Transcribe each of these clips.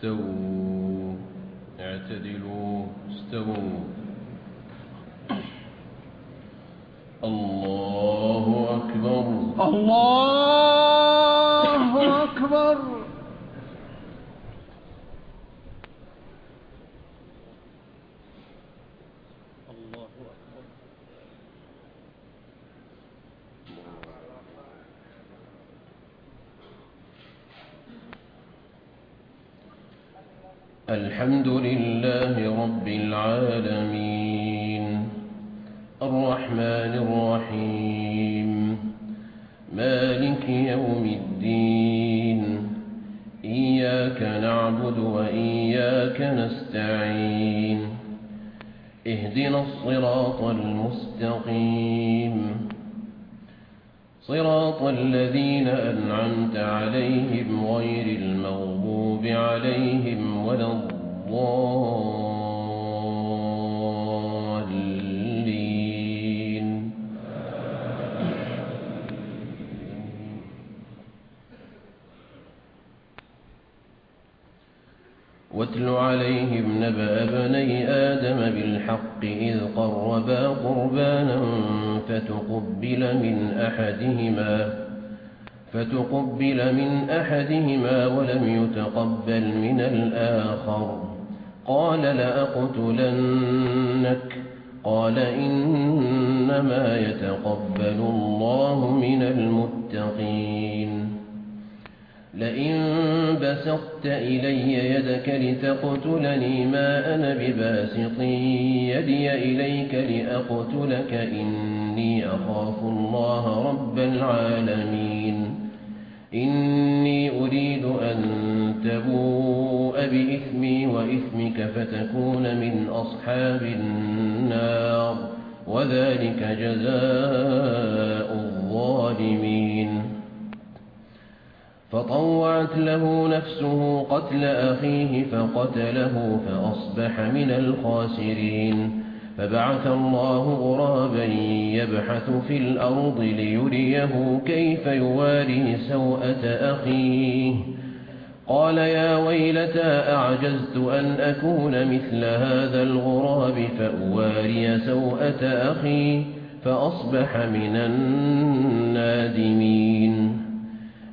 استووا. اعتدلوا. استووا. الله أكبر. الله الحمد لله فطوعت له نفسه قتل أخيه فقتله فأصبح من الخاسرين. فبعث الله غرابا يبحث في الأرض ليريه كيف يواري سوءة أخيه. قال يا ويلتا أعجزت أن أكون مثل هذا الغراب فأواري سوءة أخي فأصبح من النادمين.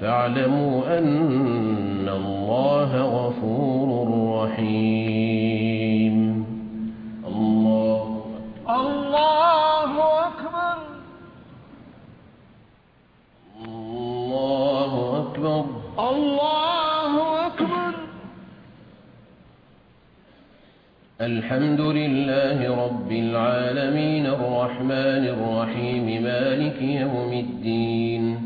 فاعلموا أن الله غفور رحيم. الله الله أكبر. الله أكبر. الله أكبر. الحمد لله رب العالمين الرحمن الرحيم مالك يوم الدين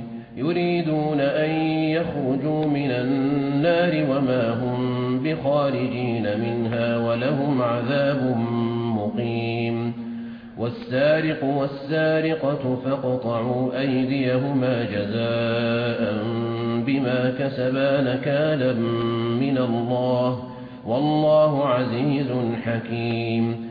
يريدون أن يخرجوا من النار وما هم بخارجين منها ولهم عذاب مقيم والسارق والسارقة فاقطعوا أيديهما جزاء بما كسبان نكالا من الله والله عزيز حكيم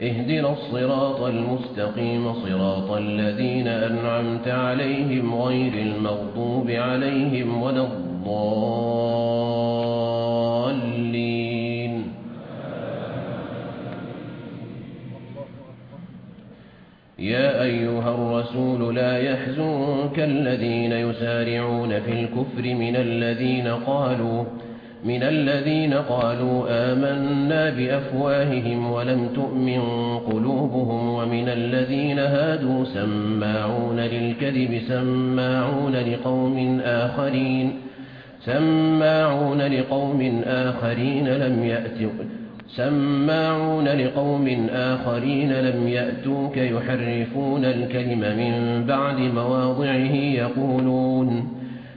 اهدنا الصراط المستقيم صراط الذين أنعمت عليهم غير المغضوب عليهم ولا الضالين. يا أيها الرسول لا يحزنك الذين يسارعون في الكفر من الذين قالوا من الذين قالوا آمنا بأفواههم ولم تؤمن قلوبهم ومن الذين هادوا سماعون للكذب سماعون لقوم آخرين سماعون لقوم آخرين لم يأتوا سماعون لقوم آخرين لم يأتوك يحرفون الكلم من بعد مواضعه يقولون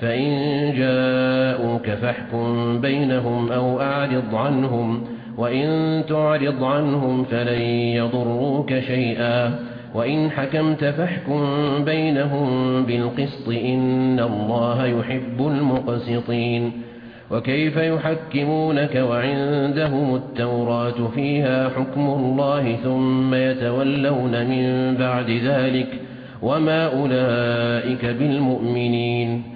فإن جاءوك فاحكم بينهم أو أعرض عنهم وإن تعرض عنهم فلن يضروك شيئا وإن حكمت فاحكم بينهم بالقسط إن الله يحب المقسطين وكيف يحكمونك وعندهم التوراة فيها حكم الله ثم يتولون من بعد ذلك وما أولئك بالمؤمنين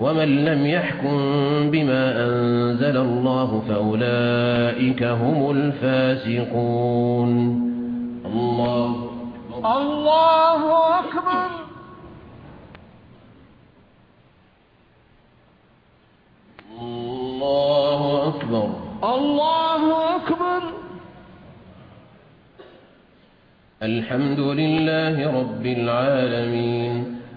ومن لم يحكم بما أنزل الله فأولئك هم الفاسقون. الله الله أكبر. الله أكبر. الله أكبر. الحمد لله رب العالمين.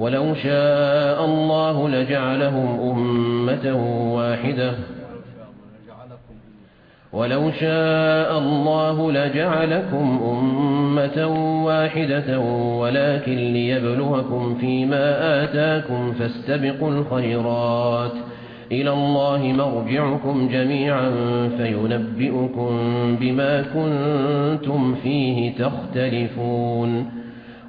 ولو شاء الله لجعلهم أمة واحدة. ولو شاء الله لجعلكم أمة واحدة ولكن ليبلوكم فيما آتاكم فاستبقوا الخيرات. إلى الله مرجعكم جميعا فينبئكم بما كنتم فيه تختلفون.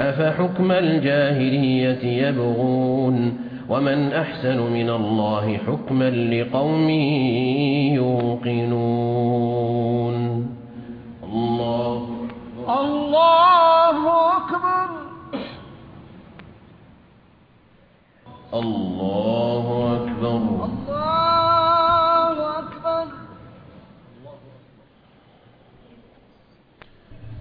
أفحكم الجاهلية يبغون ومن أحسن من الله حكما لقوم يوقنون الله الله أكبر الله أكبر الله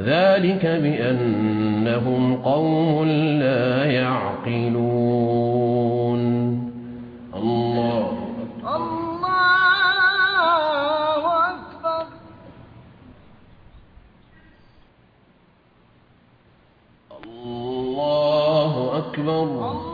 ذلك بأنهم قوم لا يعقلون. الله أكبر. الله أكبر. الله أكبر.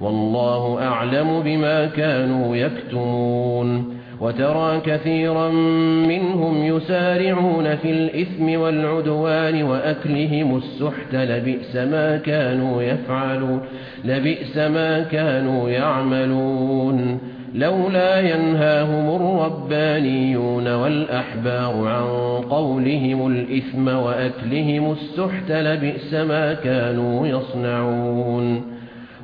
والله أعلم بما كانوا يكتمون وترى كثيرا منهم يسارعون في الإثم والعدوان وأكلهم السحت لبئس ما كانوا يفعلون لبئس ما كانوا يعملون لولا ينهاهم الربانيون والأحبار عن قولهم الإثم وأكلهم السحت لبئس ما كانوا يصنعون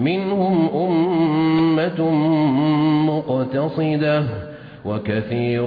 منهم أمة مقتصدة وكثير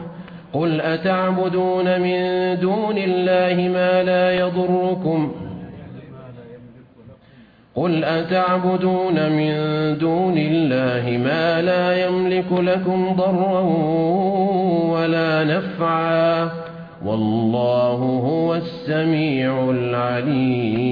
قل أتعبدون من دون الله ما لا يضركم قل أتعبدون من دون الله ما لا يملك لكم ضرا ولا نفعا والله هو السميع العليم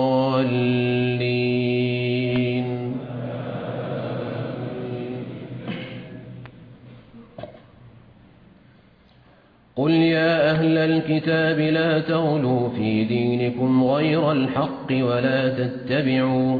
الضالين. قل يا أهل الكتاب لا تغلوا في دينكم غير الحق ولا تتبعوا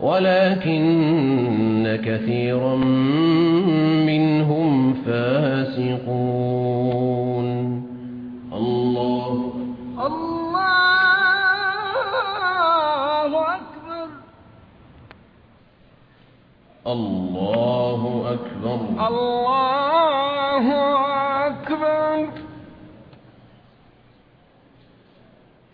ولكن كثيرا منهم فاسقون. الله الله أكبر. الله أكبر. الله أكبر.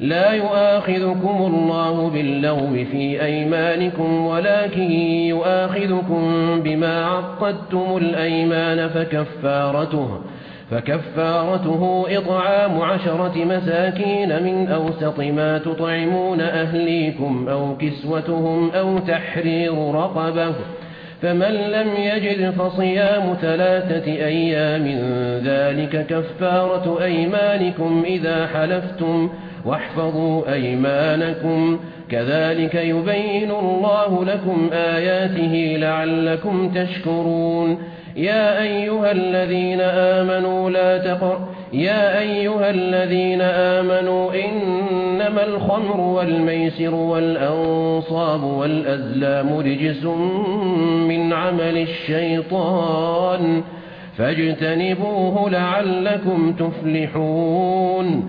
لا يؤاخذكم الله باللغو في أيمانكم ولكن يؤاخذكم بما عقدتم الأيمان فكفارته فكفارته إطعام عشرة مساكين من أوسط ما تطعمون أهليكم أو كسوتهم أو تحرير رقبة. فمن لم يجد فصيام ثلاثة أيام ذلك كفارة أيمانكم إذا حلفتم. فكفارته واحفظوا أيمانكم. كذلك يبين الله لكم آياته لعلكم تشكرون. يا أيها الذين آمنوا لا تقر يا أيها الذين آمنوا إنما الخمر والميسر والأنصاب والأزلام رجس من عمل الشيطان. فاجتنبوه لعلكم تفلحون.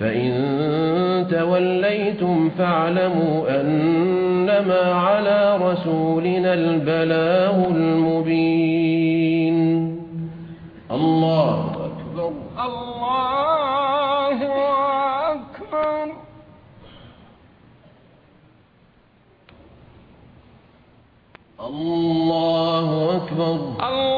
فإن توليتم فاعلموا أنما على رسولنا البلاه المبين الله أكبر الله أكبر الله أكبر الله أكبر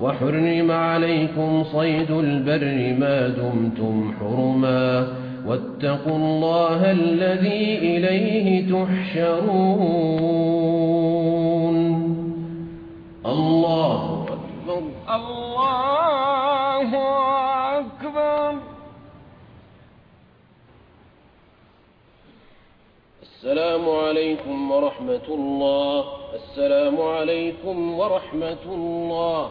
وحرم عليكم صيد البر ما دمتم حرما واتقوا الله الذي إليه تحشرون. الله أكبر. الله أكبر. السلام عليكم ورحمة الله. السلام عليكم ورحمة الله.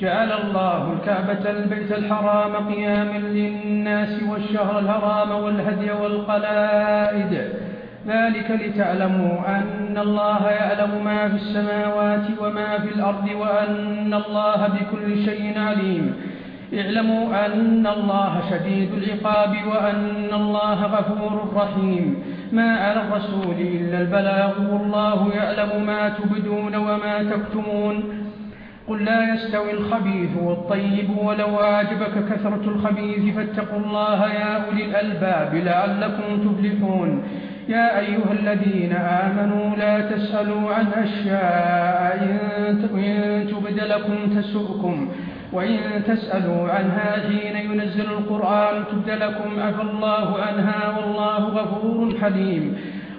جعل الله الكعبة البيت الحرام قياما للناس والشهر الحرام والهدي والقلائد. ذلك لتعلموا أن الله يعلم ما في السماوات وما في الأرض وأن الله بكل شيء عليم. اعلموا أن الله شديد العقاب وأن الله غفور رحيم. ما على الرسول إلا البلاغ والله يعلم ما تبدون وما تكتمون. قل لا يستوي الخبيث والطيب ولو أعجبك كثرة الخبيث فاتقوا الله يا أولي الألباب لعلكم تفلحون. يا أيها الذين آمنوا لا تسألوا عن أشياء إن تبد لكم تسؤكم. وإن تسألوا عنها حين ينزل القرآن تبد لكم. أفى الله عنها والله غفور حليم.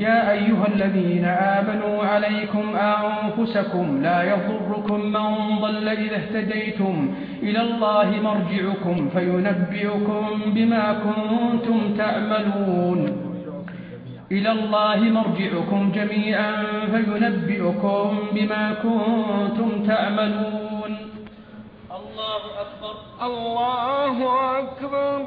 يا أيها الذين آمنوا عليكم أنفسكم لا يضركم من ضل إذا اهتديتم إلى الله مرجعكم فينبئكم بما كنتم تعملون إلى الله مرجعكم جميعا فينبئكم بما كنتم تعملون. الله أكبر. الله أكبر.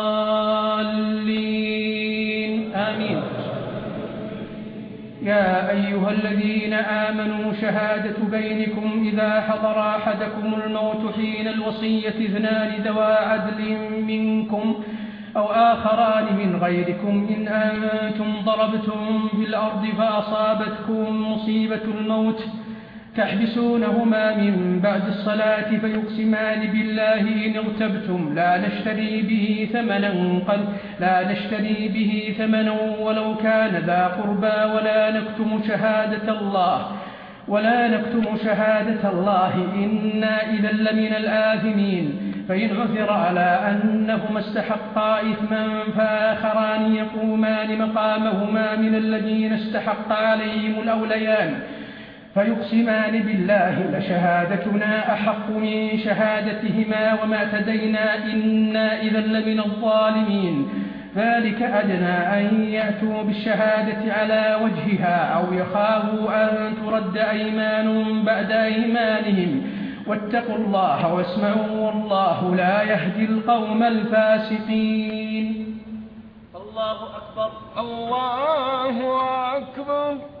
يا أيها الذين آمنوا شهادة بينكم إذا حضر أحدكم الموت حين الوصية اثنان دوا عدل منكم أو آخران من غيركم إن آمنتم ضربتم في الأرض فأصابتكم مصيبة الموت فأصابتكم تحبسونهما من بعد الصلاة فيقسمان بالله إن اغتبتم. لا نشتري به ثمنا قل لا نشتري به ثمنا ولو كان ذا قربى ولا نكتم شهادة الله. ولا نكتم شهادة الله. إنا إذا لمن الآثمين. فإن غفر على أنهما استحقا إثما فآخران يقومان مقامهما من الذين استحق عليهم الأوليان. فيقسمان بالله لشهادتنا أحق من شهادتهما وما تدينا إنا إذا لمن الظالمين. ذلك أدنى أن يأتوا بالشهادة على وجهها أو يخافوا أن ترد أيمان بعد أيمانهم. واتقوا الله واسمعوا والله لا يهدي القوم الفاسقين. الله أكبر. الله أكبر.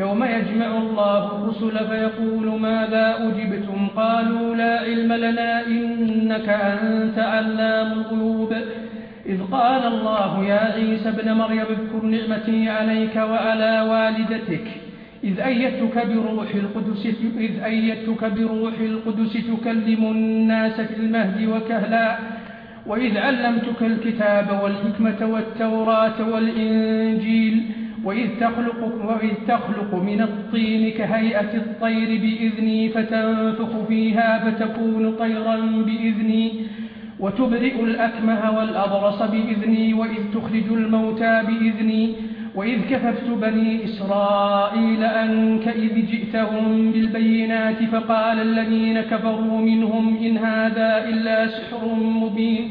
يوم يجمع الله الرسل فيقول ماذا أجبتم؟ قالوا لا علم لنا إنك أنت علام القلوب إذ قال الله يا عيسى بن مريم اذكر نعمتي عليك وعلى والدتك. إذ أيتك بروح القدس إذ أيتك بروح القدس تكلم الناس في المهد وكهلا. وإذ علمتك الكتاب والحكمة والتوراة والإنجيل. وإذ تخلق, وإذ تخلق من الطين كهيئة الطير بإذني فتنفخ فيها فتكون طيرا بإذني وتبرئ الأكمه والأبرص بإذني وإذ تخرج الموتى بإذني وإذ كففت بني إسرائيل أنك إذ جئتهم بالبينات فقال الذين كفروا منهم إن هذا إلا سحر مبين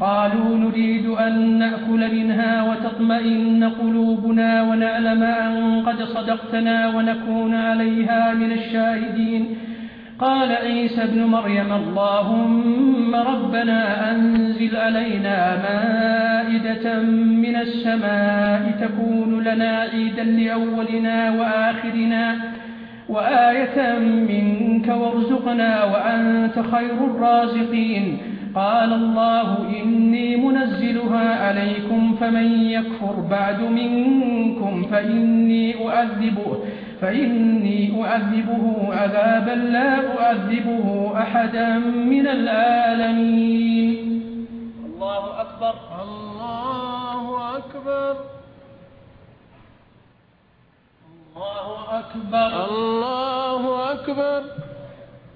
قالوا نريد أن نأكل منها وتطمئن قلوبنا ونعلم أن قد صدقتنا ونكون عليها من الشاهدين. قال عيسى ابن مريم اللهم ربنا أنزل علينا مائدة من السماء تكون لنا عيدا لأولنا وآخرنا وآية منك وارزقنا وأنت خير الرازقين. قال الله إني منزلها عليكم فمن يكفر بعد منكم فإني أؤذبه, فإني أؤذبه عذابا لا أؤذبه أحدا من العالمين. الله أكبر الله أكبر. الله أكبر. الله أكبر, الله أكبر.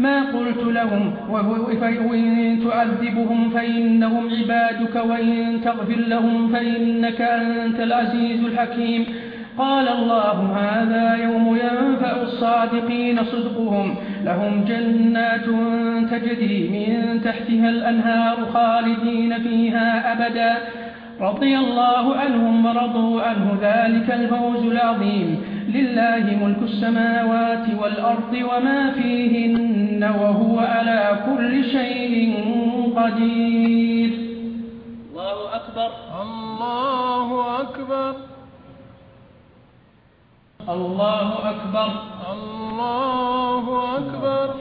ما قلت لهم وإن تعذبهم فإنهم عبادك وإن تغفر لهم فإنك أنت العزيز الحكيم. قال الله هذا يوم ينفع الصادقين صدقهم. لهم جنات تجدي من تحتها الأنهار خالدين فيها أبدا. رضي الله عنهم ورضوا عنه ذلك الفوز العظيم. لله ملك السماوات والأرض وما فيهن وهو على كل شيء قدير. الله أكبر الله أكبر الله أكبر الله أكبر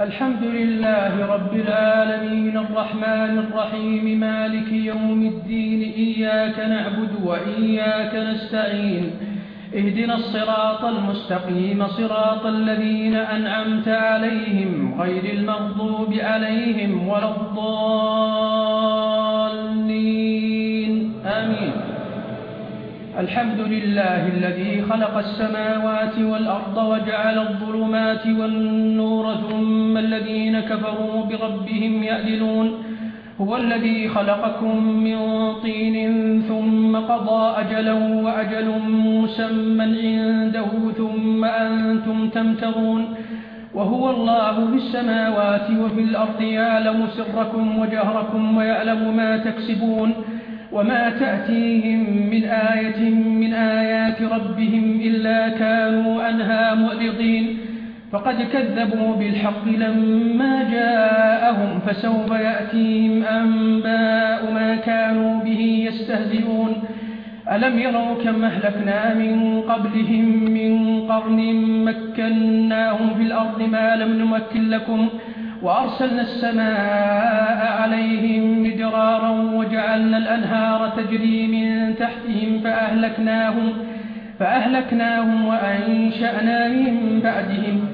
الحمد لله رب العالمين الرحمن الرحيم مالك يوم الدين إياك نعبد وإياك نستعين اهدنا الصراط المستقيم صراط الذين أنعمت عليهم غير المغضوب عليهم ولا الضالين. آمين. الحمد لله الذي خلق السماوات والأرض وجعل الظلمات والنور ثم الذين كفروا بربهم يأدلون هو الذي خلقكم من طين ثم قضى أجلا وأجل مسمى عنده ثم أنتم تمترون وهو الله في السماوات وفي الأرض يعلم سركم وجهركم ويعلم ما تكسبون وما تأتيهم من آية من آيات ربهم إلا كانوا أنها مؤرضين فقد كذبوا بالحق لما جاءهم فسوف يأتيهم أنباء ما كانوا به يستهزئون. ألم يروا كم أهلكنا من قبلهم من قرن مكناهم في الأرض ما لم نمكن لكم وأرسلنا السماء عليهم مدرارا وجعلنا الأنهار تجري من تحتهم فأهلكناهم, فأهلكناهم وأنشأنا من بعدهم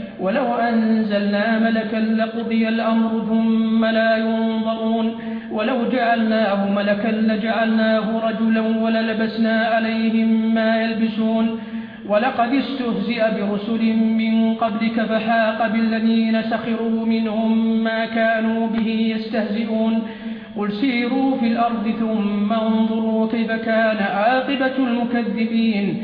ولو أنزلنا ملكا لقضي الأمر ثم لا ينظرون. ولو جعلناه ملكا لجعلناه رجلا وللبسنا عليهم ما يلبسون. ولقد استهزئ برسل من قبلك فحاق بالذين سخروا منهم ما كانوا به يستهزئون. قل سيروا في الأرض ثم انظروا كيف كان عاقبة المكذبين.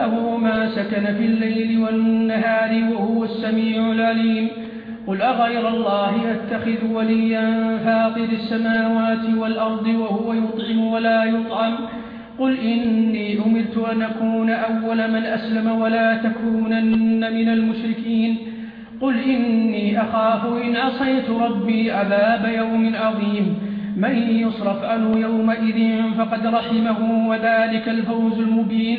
له ما سكن في الليل والنهار وهو السميع العليم. قل أغير الله أتخذ وليا فاطر السماوات والأرض وهو يطعم ولا يطعم. قل إني أمرت أن أكون أول من أسلم ولا تكونن من المشركين. قل إني أخاف إن أصيت ربي عذاب يوم عظيم. من يصرف أنه يومئذ فقد رحمه وذلك الفوز المبين.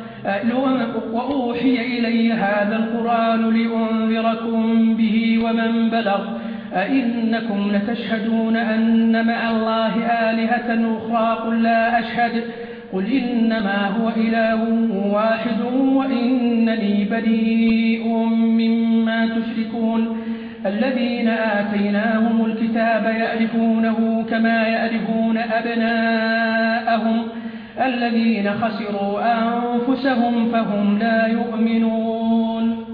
وأوحي إلي هذا القرآن لأنذركم به ومن بلغ. أئنكم لتشهدون أن مع الله آلهة أخرى قل لا أشهد. قل إنما هو إله واحد وإنني بديء مما تشركون. الذين آتيناهم الكتاب يألفونه كما يألفون أبناءهم. الذين خسروا أنفسهم فهم لا يؤمنون.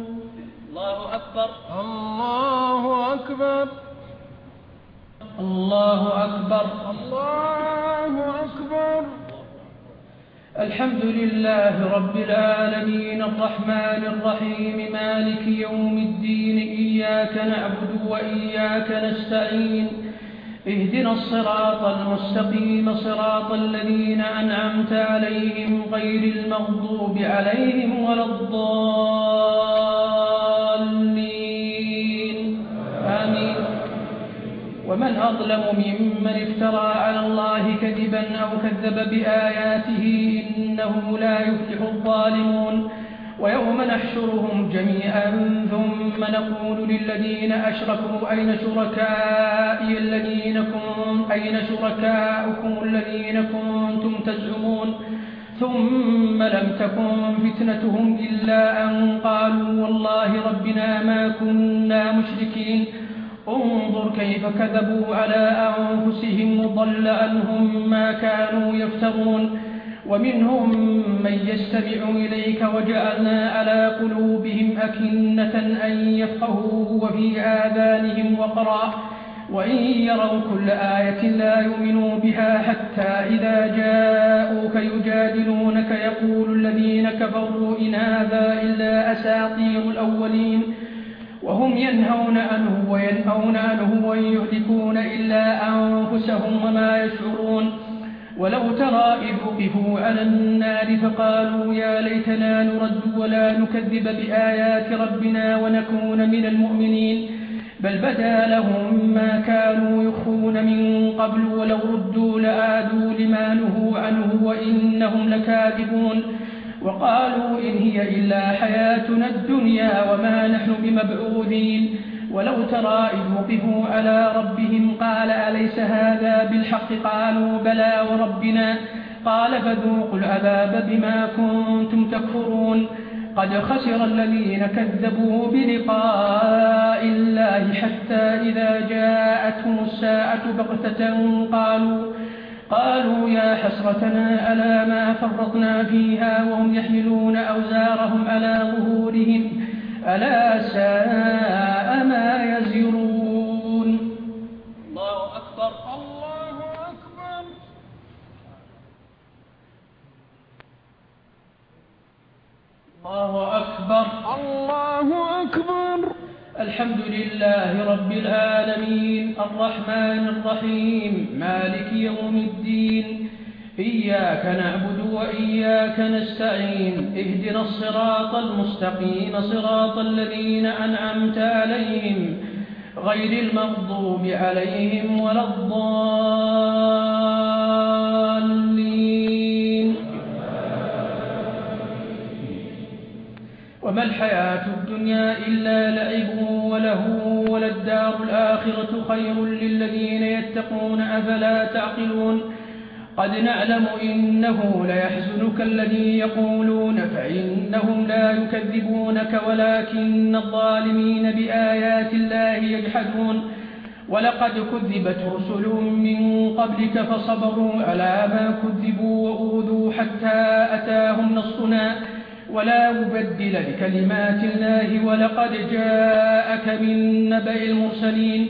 الله أكبر. الله أكبر. الله أكبر. الله أكبر. الحمد لله رب العالمين. الرحمن الرحيم. مالك يوم الدين. إياك نعبد وإياك نستعين. اهدنا الصراط المستقيم صراط الذين أنعمت عليهم غير المغضوب عليهم ولا الضالين. آمين. ومن أظلم ممن افترى على الله كذبا أو كذب بآياته إنه لا يفلح الظالمون. ويوم نحشرهم جميعا ثم نقول للذين أشركوا أين شركائي الذين كنتم أين شركاؤكم الذين كنتم تزعمون؟ ثم لم تكن فتنتهم إلا أن قالوا والله ربنا ما كنا مشركين. انظر كيف كذبوا على أنفسهم وضل أنهم ما كانوا يفترون. ومنهم من يستمع إليك وجعلنا على قلوبهم أكنة أن يفقهوه وفي آذانهم وقرا. وإن يروا كل آية لا يؤمنوا بها حتى إذا جاءوك يجادلونك يقول الذين كفروا إن هذا إلا أساطير الأولين. وهم ينهون عنه وينهون عنه ويهلكون إلا أنفسهم وما يشعرون. ولو ترى إذ وقفوا على النار فقالوا يا ليتنا نرد ولا نكذب بآيات ربنا ونكون من المؤمنين. بل بدا لهم ما كانوا يخون من قبل ولو ردوا لآدوا لما نهوا عنه وإنهم لكاذبون. وقالوا إن هي إلا حياتنا الدنيا وما نحن بمبعوثين. ولو ترى إذ وقفوا على ربهم قال أليس هذا بالحق؟ قالوا بلى وربنا. قال فذوقوا العذاب بما كنتم تكفرون. قد خسر الذين كذبوا بلقاء الله حتى إذا جاءتهم الساعة بغتة قالوا قالوا يا حسرتنا على ما فرطنا فيها وهم يحملون أوزارهم على ظهورهم؟ ألا ساء ما يزرون. الله أكبر الله أكبر الله أكبر الله أكبر الحمد لله رب العالمين الرحمن الرحيم مالك يوم الدين إياك نعبد وإياك نستعين اهدنا الصراط المستقيم صراط الذين أنعمت عليهم غير المغضوب عليهم ولا الضالين. وما الحياة الدنيا إلا لعب وله وللدار الآخرة خير للذين يتقون أفلا تعقلون. قد نعلم إنه ليحزنك الذي يقولون فإنهم لا يكذبونك ولكن الظالمين بآيات الله يجحدون ولقد كذبت رسل من قبلك فصبروا على ما كذبوا وأوذوا حتى أتاهم نصنا ولا مبدل لكلمات الله ولقد جاءك من نبأ المرسلين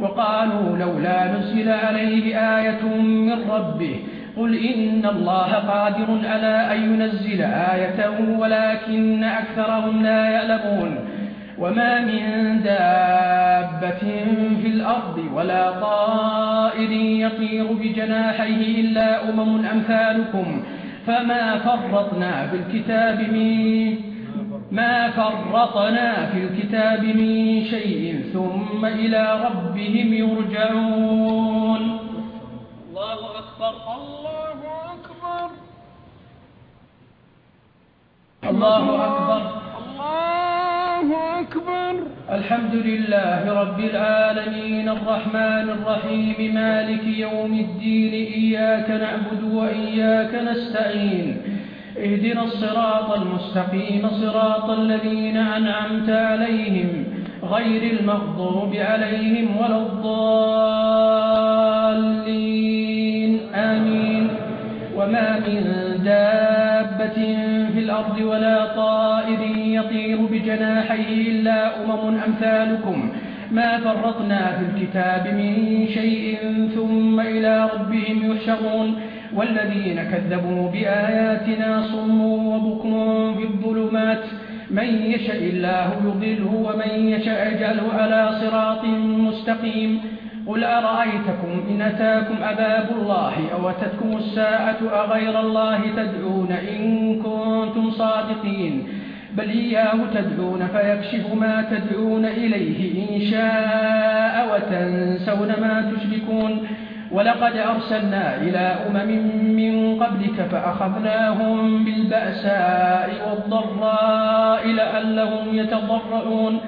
وقالوا لولا نزل عليه آية من ربه. قل إن الله قادر على أن ينزل آية ولكن أكثرهم لا يألمون وما من دابة في الأرض ولا طائر يطير بجناحيه إلا أمم أمثالكم. فما فرطنا بالكتاب منه ما فرطنا في الكتاب من شيء ثم إلى ربهم يرجعون الله أكبر الله أكبر الله أكبر الله أكبر الحمد لله رب العالمين الرحمن الرحيم مالك يوم الدين إياك نعبد وإياك نستعين اهدنا الصراط المستقيم صراط الذين أنعمت عليهم غير المغضوب عليهم ولا الضالين. آمين. وما من دابة في الأرض ولا طائر يطير بجناحيه إلا أمم أمثالكم. ما فرطنا في الكتاب من شيء ثم إلى ربهم يحشرون. والذين كذبوا بآياتنا صم وبكم في الظلمات. من يشاء الله يضله ومن يشاء أجله على صراط مستقيم. قل أرأيتكم إن أتاكم أباب الله أو أتتكم الساعة أغير الله تدعون إن كنتم صادقين. بل إياه تدعون فيكشف ما تدعون إليه إن شاء وتنسون ما تشركون. ولقد أرسلنا إلى أمم من قبلك فأخذناهم بالبأساء والضراء لألهم يتضرعون.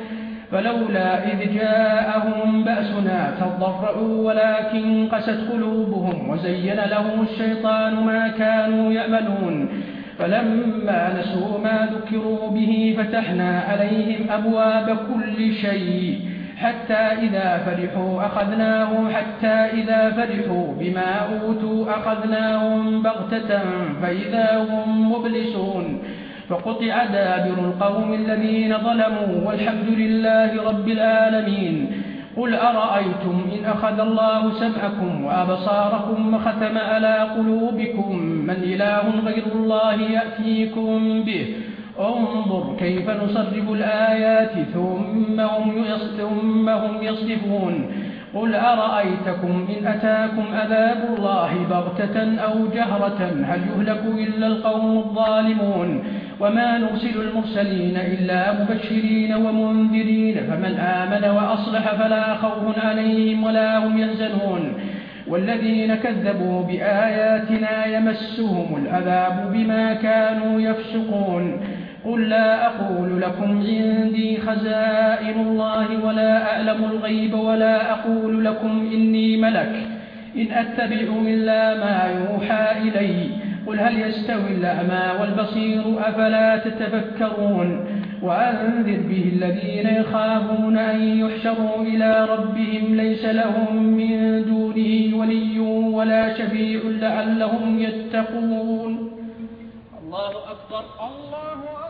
فلولا إذ جاءهم بأسنا تضرعوا ولكن قست قلوبهم وزين لهم الشيطان ما كانوا يأملون فلما نسوا ما ذكروا به فتحنا عليهم أبواب كل شيء. حتى إذا فرحوا أخذناهم حتى إذا فرحوا بما أوتوا أخذناهم بغتة فإذا هم مبلسون. فقطع دابر القوم الذين ظلموا والحمد لله رب العالمين. قل أرأيتم إن أخذ الله سمعكم وأبصاركم وختم على قلوبكم؟ من إله غير الله يأتيكم به؟ انظر كيف نصرف الآيات ثم هم, ثم هم يصرفون. قل أرأيتكم إن أتاكم أذاب الله بغتة أو جهرة؟ هل يهلك إلا القوم الظالمون؟ وما نرسل المرسلين إلا مبشرين ومنذرين. فمن آمن وأصلح فلا خوف عليهم ولا هم ينزلون والذين كذبوا بآياتنا يمسهم الأذاب بما كانوا يفسقون. قل لا أقول لكم عندي خزائن الله ولا أعلم الغيب ولا أقول لكم إني ملك. إن أتبع إلا ما يوحى إلي. قل هل يستوي الأعمى والبصير أفلا تتفكرون؟ وأنذر به الذين يخافون أن يحشروا إلى ربهم ليس لهم من دونه ولي ولا شفيع لعلهم يتقون. الله أكبر. الله أكبر.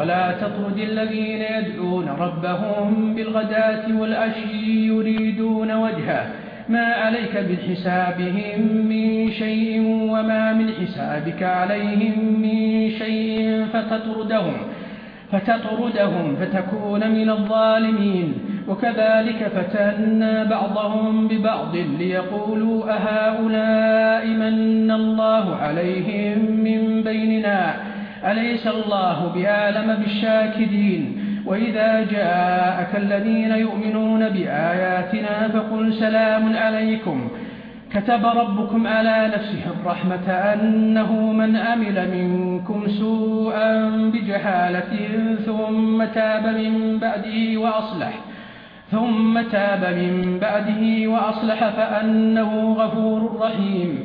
ولا تطرد الذين يدعون ربهم بالغداة والأشي يريدون وجهه. ما عليك بحسابهم من شيء وما من حسابك عليهم من شيء فتطردهم فتطردهم فتكون من الظالمين. وكذلك فتنا بعضهم ببعض ليقولوا أهؤلاء من الله عليهم من بيننا. أليس الله بآلم بالشاكدين وإذا جاءك الذين يؤمنون بآياتنا فقل سلام عليكم. كتب ربكم على نفسه الرحمة أنه من أمل منكم سوءا بجهالة ثم تاب من بعده وأصلح. ثم تاب من بعده وأصلح فأنه غفور رحيم.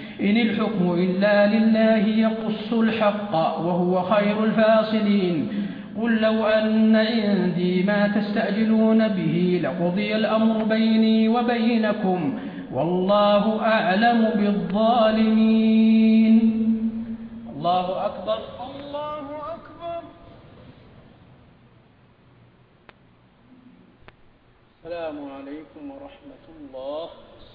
إن الحكم إلا لله يقص الحق وهو خير الفاصلين. قل لو أن عندي ما تستأجلون به لقضي الأمر بيني وبينكم والله أعلم بالظالمين. الله أكبر الله أكبر. السلام عليكم ورحمة الله.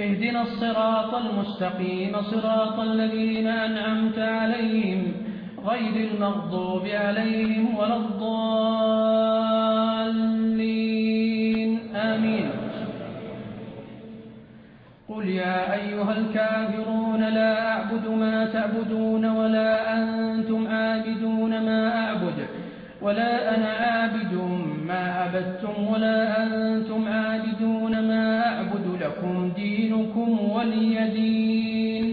اهدنا الصراط المستقيم صراط الذين أنعمت عليهم غير المغضوب عليهم ولا الضالين. آمين. قل يا أيها الكافرون لا أعبد ما تعبدون ولا أنتم آبدون ما أعبد ولا أنا عابد ما عبدتم ولا أنتم عابدون ما أعبد. لكم دينكم ولي دين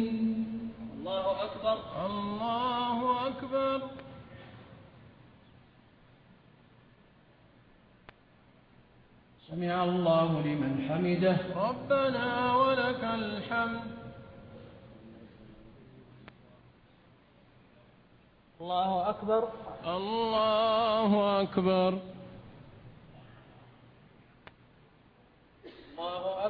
الله أكبر الله أكبر سمع الله لمن حمده. ربنا ولك الحمد. الله أكبر الله أكبر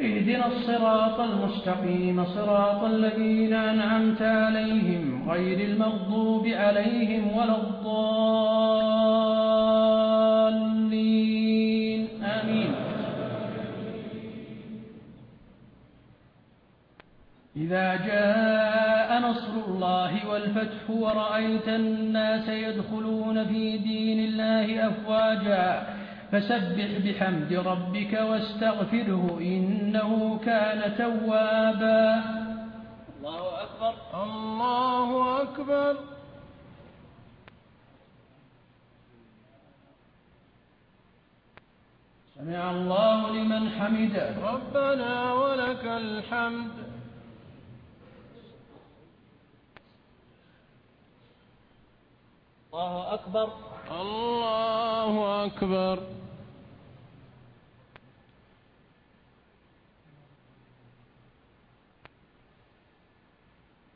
اهدنا الصراط المستقيم صراط الذين أنعمت عليهم غير المغضوب عليهم ولا الضالين. آمين. إذا جاء نصر الله والفتح ورأيت الناس يدخلون في دين الله أفواجاً فسبح بحمد ربك واستغفره إنه كان توابا. الله أكبر. الله أكبر. سمع الله لمن حمده. ربنا ولك الحمد. الله أكبر. الله أكبر.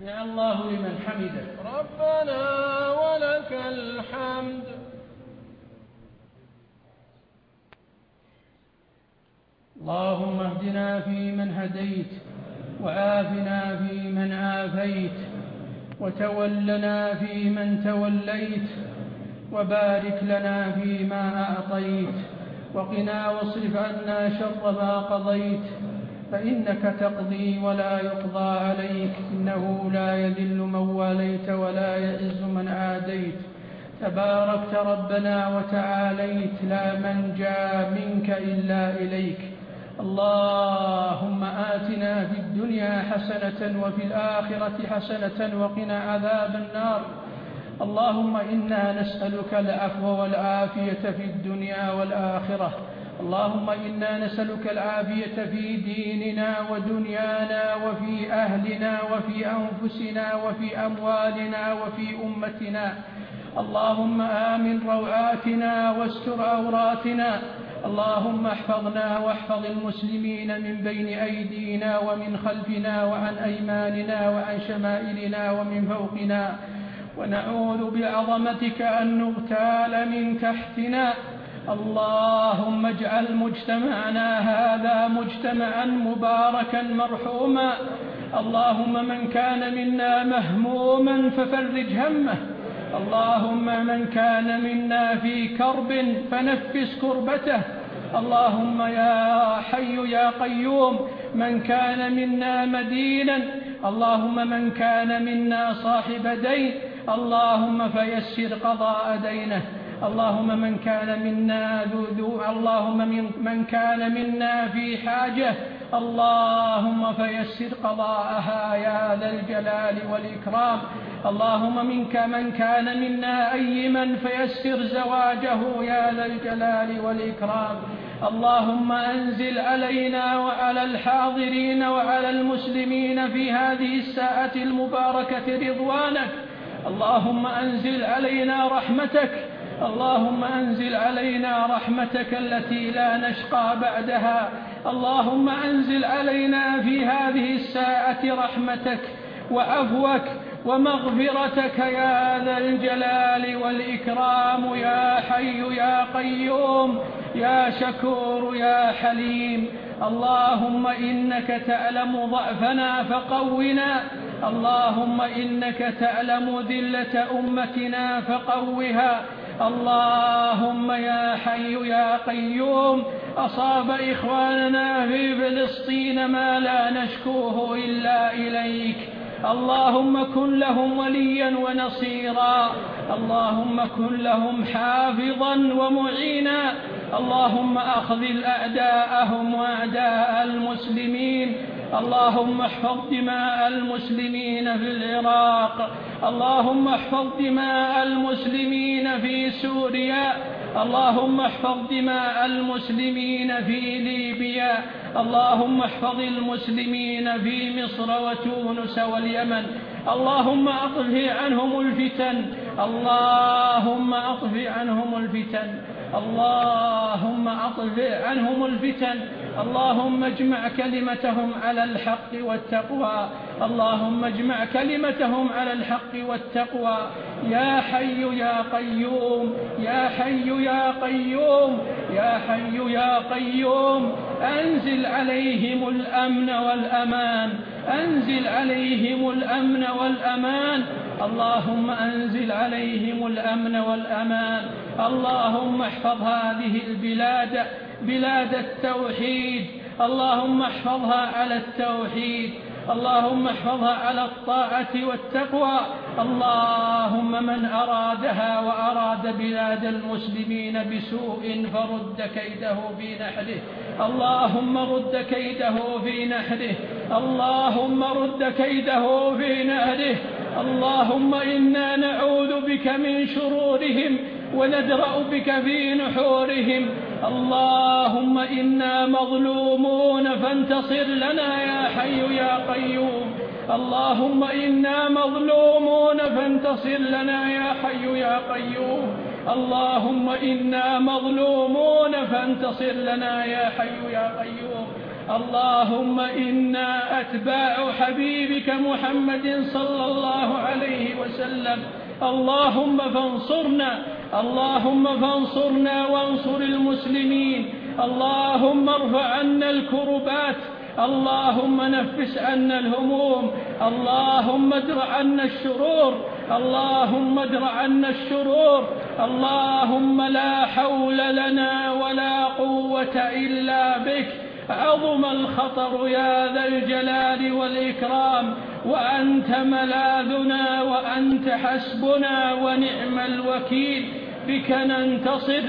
سمع الله لمن حمده. ربنا ولك الحمد. اللهم اهدنا في من هديت وعافنا في من عافيت وتولنا في من توليت وبارك لنا فيما أعطيت وقنا واصرف عنا شر ما قضيت فإنك تقضي ولا يقضى عليك إنه لا يذل من واليت ولا يئز من عاديت. تباركت ربنا وتعاليت لا من جاء منك إلا إليك. اللهم آتنا في الدنيا حسنة وفي الآخرة حسنة وقنا عذاب النار. اللهم إنا نسألك العفو والآفية في الدنيا والآخرة. اللهم إنا نسألك العافية في ديننا ودنيانا وفي أهلنا وفي أنفسنا وفي أموالنا وفي أمتنا. اللهم آمن روعاتنا واستر عوراتنا. اللهم احفظنا واحفظ المسلمين من بين أيدينا ومن خلفنا وعن أيماننا وعن شمائلنا ومن فوقنا. ونعوذ بعظمتك أن نغتال من تحتنا. اللهم اجعل مجتمعنا هذا مجتمعا مباركا مرحوما. اللهم من كان منا مهموما ففرج همه. اللهم من كان منا في كرب فنفس كربته. اللهم يا حي يا قيوم من كان منا مدينا. اللهم من كان منا صاحب دين. اللهم فيسر قضاء دينه. اللهم من كان منا ذو ذو اللهم من, من كان منا في حاجة. اللهم فيسر قضاءها يا ذا الجلال والإكرام. اللهم منك من كان منا أيما فيسر زواجه يا ذا الجلال والإكرام. اللهم أنزل علينا وعلى الحاضرين وعلى المسلمين في هذه الساعة المباركة رضوانك. اللهم أنزل علينا رحمتك. اللهم أنزل علينا رحمتك التي لا نشقى بعدها. اللهم أنزل علينا في هذه الساعة رحمتك وعفوك ومغفرتك يا ذا الجلال والإكرام يا حي يا قيوم يا شكور يا حليم. اللهم إنك تعلم ضعفنا فقونا. اللهم إنك تعلم ذلة أمتنا فقوها. اللهم يا حي يا قيوم أصاب إخواننا في فلسطين ما لا نشكوه إلا إليك. اللهم كن لهم وليا ونصيرا. اللهم كن لهم حافظا ومعينا. اللهم أخذل أعداءهم وأعداء المسلمين. اللهم احفظ دماء المسلمين في العراق. اللهم احفظ دماء المسلمين في سوريا. اللهم احفظ دماء المسلمين في ليبيا. اللهم احفظ المسلمين في مصر وتونس واليمن. اللهم أطفئ عنهم الفتن. اللهم أطفئ عنهم الفتن. اللهم أطفئ عنهم الفتن. اللهم اجمع كلمتهم على الحق والتقوى. اللهم اجمع كلمتهم على الحق والتقوى. يا حي يا قيوم يا حي يا قيوم يا حي يا قيوم. أنزل عليهم الأمن والأمان. أنزل عليهم الأمن والأمان. اللهم أنزل عليهم الأمن والأمان. اللهم احفظ هذه البلاد بلاد التوحيد. اللهم احفظها على التوحيد. اللهم احفظها على الطاعة والتقوى. اللهم من أرادها وأراد بلاد المسلمين بسوء فرد كيده في نحره اللهم رد كيده في نحره اللهم رد كيده في نحره اللهم إنا نعوذ بك من شرورهم ونذرأ بك في نحورهم. اللهم إنا مظلومون فانتصر لنا يا حي يا قيوم. اللهم إنا مظلومون فانتصر لنا يا حي يا قيوم. اللهم إنا مظلومون فانتصر لنا يا حي يا قيوم. اللهم إنا أتباع حبيبك محمد صلى الله عليه وسلم. اللهم فانصرنا اللهم فانصرنا وانصر المسلمين اللهم ارفع عنا الكربات اللهم نفس عنا الهموم اللهم ادرع عنا الشرور اللهم ادرع عنا الشرور اللهم لا حول لنا ولا قوة إلا بك. عظم الخطر يا ذا الجلال والإكرام وأنت ملاذنا وأنت حسبنا ونعم الوكيل. بك ننتصر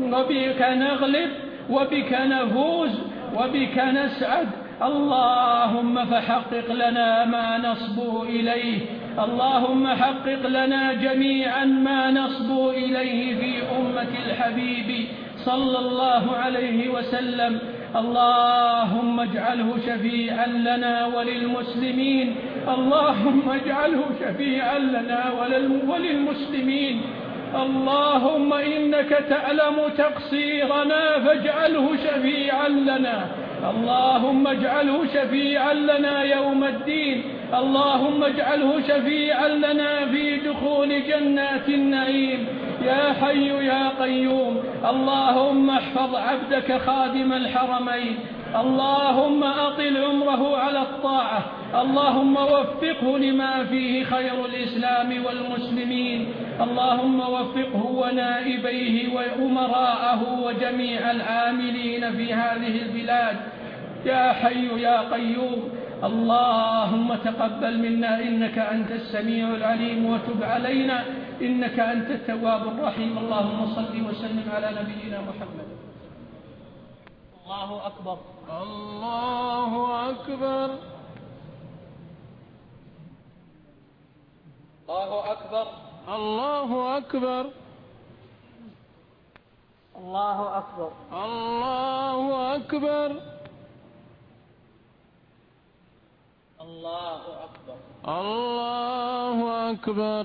وبك نغلب وبك نفوز وبك نسعد. اللهم فحقق لنا ما نصبو إليه. اللهم حقق لنا جميعا ما نصبو إليه في أمة الحبيب صلى الله عليه وسلم. اللهم اجعله شفيعا لنا وللمسلمين. اللهم اجعله شفيعا لنا وللمسلمين. اللهم إنك تعلم تقصيرنا فاجعله شفيعا لنا. اللهم اجعله شفيعا لنا يوم الدين. اللهم اجعله شفيعا لنا في دخول جنات النعيم. يا حي يا قيوم اللهم احفظ عبدك خادم الحرمين اللهم أطل عمره على الطاعة اللهم وفقه لما فيه خير الإسلام والمسلمين اللهم وفقه ونائبيه وأمراءه وجميع العاملين في هذه البلاد. يا حي يا قيوم اللهم تقبل منا إنك أنت السميع العليم وتب علينا إنك أنت التواب الرحيم. اللهم صل وسلم على نبينا محمد. الله أكبر. الله أكبر. الله أكبر. الله أكبر. الله أكبر. الله أكبر. الله أكبر. الله أكبر.